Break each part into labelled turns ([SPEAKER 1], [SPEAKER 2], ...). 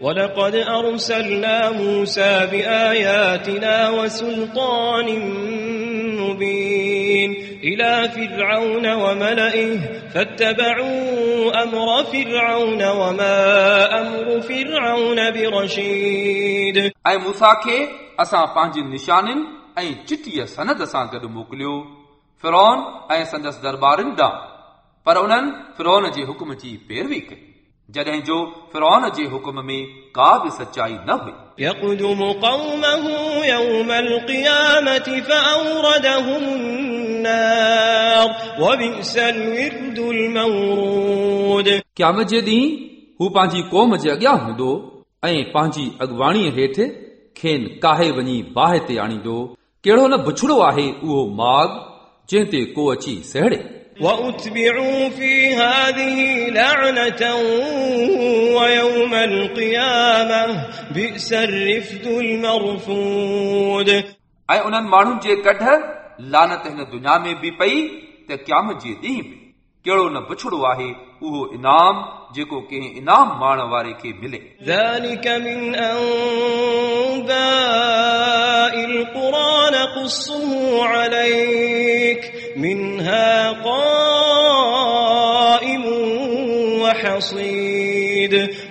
[SPEAKER 1] ولقد أرسلنا موسى بآياتنا وسلطان مبين إلى فرعون وملئه فاتبعوا أمر فرعون وما أمر فرعون برشيد
[SPEAKER 2] ऐं मूसा खे असां पंहिंजी निशानिन ऐं चिटीअ सनद सां गॾु मोकिलियो फिरोन ऐं संदसि दरबारिन ॾांहुं पर उन्हनि फिरोन जे हुकुम जी पैरवी कई जॾहिं जो फिरोन जे हुकुम में का बि सचाई न हुई
[SPEAKER 1] يقدم قومه يوم القيامة فأوردهم النار وبئس الورد المورود
[SPEAKER 2] क़यामत जे ॾींहुं हू पंहिंजी क़ौम जे अॻियां हूंदो ऐं पंहिंजी अॻुवाणीअ हेठि खेनि काहे वञी बाहि ते आणींदो कहिड़ो न बुछड़ो आहे उहो माग जंहिं ते को अची सहड़े
[SPEAKER 1] وأتبعوا في هذه لعنة ويوم القيامة بئس الرفد المرفود
[SPEAKER 2] ऐं उन्हनि माण्हुनि जे कढ लानत हिन दुनिया में बि पई त क़यामत जे ॾींहुं बि कहिड़ो न बुछड़ो आहे उहो इनाम जेको कंहिं इनाम माण वारे खे मिले
[SPEAKER 1] ذلك من أنباء القرى نقصه عليك منها قائم وحصيد.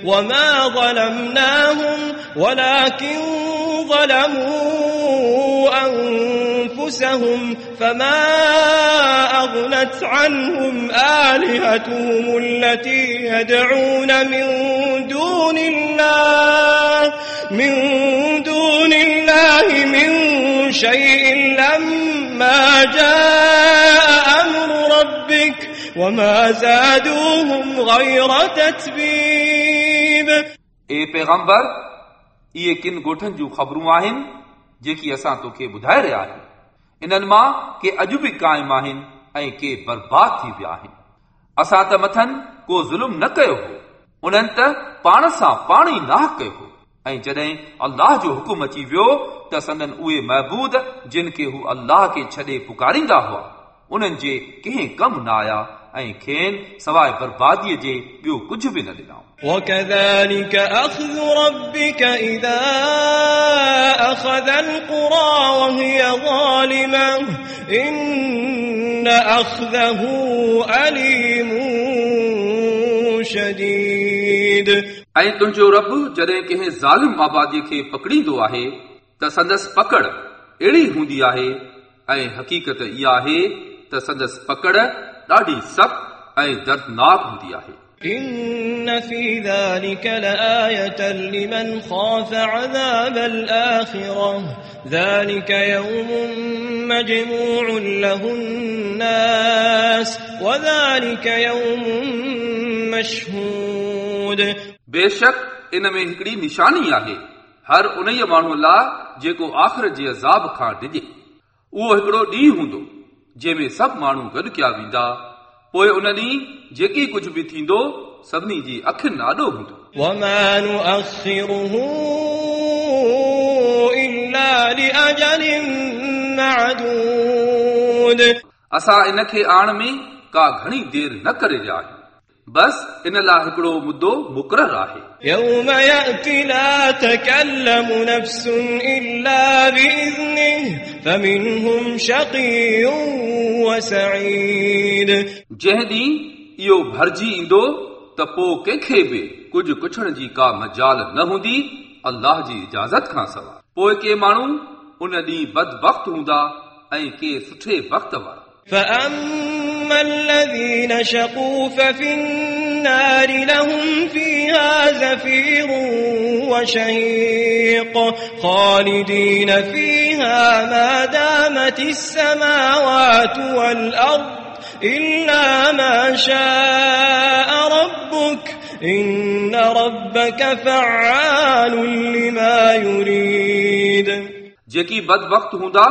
[SPEAKER 1] وما ظلمناهم ولكن ظلموا أنفسهم فما أغنت عنهم آلهتهم التي يدعون من دون الله من دون الله من شيء لما جاء أمر ربك وما زادوهم غير تتبيب
[SPEAKER 2] ए पैगंबर इहे किन ॻोठनि जूं ख़बरूं आहिनि जेकी असां तोखे ॿुधाए रहिया आहियूं इन्हनि मां के अॼु बि क़ाइम आहिनि ऐं के बर्बाद थी विया आहिनि असां त मथनि को ज़ुल्म न कयो हो उन्हनि त पाण सां पाण ई नाह कयो हो ऐं जॾहिं अल्लाह जो हुकुम अची वियो त संदन उहे महबूद जिन खे हू अल्लाह खे छॾे पुकारींदा हुआ उन्हनि जे कंहिं कमु न आया ऐं खेनि सवाइ बर्बादीअ जे ॿियो कुझु बि न ॾिनऊं
[SPEAKER 1] وكذلك أخذ ربك إذا أخذ القرى وهي ظالمة إن أخذه أليم شديد
[SPEAKER 2] ऐं तुंहिंजो रब जॾहिं कंहिं ज़ालिम आबादीअ खे पकड़ींदो आहे त संदसि पकड़ अहिड़ी हूंदी आहे ऐं हक़ीक़त इहा आहे त संदसि पकड़ ॾाढी सख़्त ऐं दर्दनाक हूंदी आहे
[SPEAKER 1] إن في ذلك لآية لمن خاف عذاب الآخرة ذلك يوم مجموع له الناس وذلك يوم مشهود
[SPEAKER 2] बेशक इन में हिकिड़ी निशानी आहे هر ان ئي ماڻهوءَ لاءِ جيڪو آخر جي عذاب کان ڊڄي. اهو هڪڙو ڏينهن هوندو جنهن ۾ سڀ ماڻهو گڏ ڪيا ويندا. پوءِ ان ڏينهن جيڪي ڪجهه به
[SPEAKER 1] ٿيندو سڀني جي اکين ناڏو
[SPEAKER 2] هوندو. اسان ان کي آڻ ۾ ڪا گهڻي دير نه ڪري رهيا آهيون. बसि इन लाइ हिकिड़ो मुदो मुक़ररु आहे
[SPEAKER 1] يوم يأتي لا تكلم نفس إلا بإذنه فمنهم شقي وسعيد
[SPEAKER 2] जंहिं ॾींहुं इहो भरिजी ईंदो त पोइ कंहिंखे बि कुझु कुछण जी का मजाल न हूंदी अल्लाह जी इजाज़त खां सवाइ पोइ के माण्हू उन ॾींहुं बदबख़्त हूंदा ऐं के सुठे वक़्त वारा
[SPEAKER 1] فأما الذين شقوا ففي النار لهم فيها زفير وشهيق خالدين فيها ما دامت السماوات والأرض إلا ما شاء ربك إن ربك فعال لما يريد
[SPEAKER 2] जेकी बदबख़्त हूंदा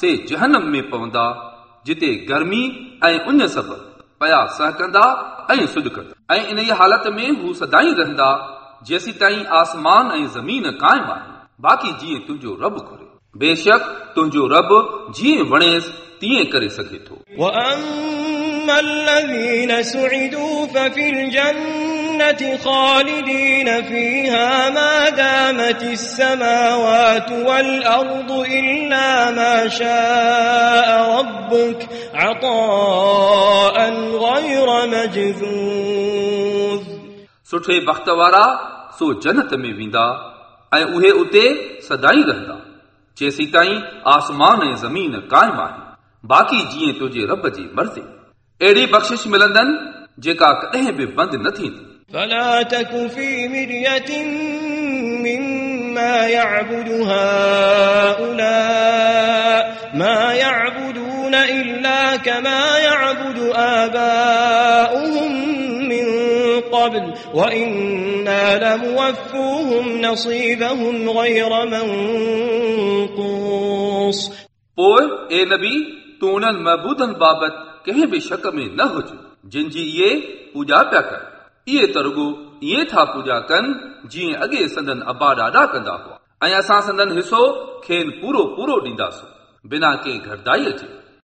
[SPEAKER 2] से जहनम में पवंदा जिते गर्मी ऐं उन सबबु पया सहकंदा ऐं कंदा। ऐं इन हालत में हू सदाई रहंदा, जेसी ताईं आसमान ऐं ज़मीन क़ाइमु आहे। बाक़ी जीअं तुंहिंजो रब घुरे बेशक तुंहिंजो रब जीअं वणेसि, तीअं करे सघे थो।
[SPEAKER 1] وأما الذين سعدوا ففي الجنة الجنة خالدين فيها ما دامت السماوات والأرض إلا ما شاء ربك عطاء غير مجذوذ
[SPEAKER 2] सुठे वक़्त वारा सो जन्नत में वेंदा ऐं उहे उते सदाई रहंदा जेसी ताईं आसमान ऐं ज़मीन क़ाइमु आहे बाक़ी जीअं तुंहिंजे रब जी मर्ज़ी अहिड़ी बख़्शिश मिलंदनि जेका कॾहिं बि बंदि न थींदी
[SPEAKER 1] فلا تك في مرية مما يعبد هؤلاء ما يعبدون إلا كما يعبد آباؤهم من قبل وإنا لموفوهم نصيبهم غير منقوص
[SPEAKER 2] पोइ ए नबी तूं उन्हनि महबूदनि बाबति कंहिं बि शक में न हुज जिन जी इहे पूॼा पिया कनि اهي ته رڳو ائين ٿا پوڄا ڪن جيئن اڳي سندن ابا ڏاڍا ڪندا هئا ۽ اسان سندن حصو کين پورو پورو ڏينداسين بنا ڪنهن گهٽتائيءَ جي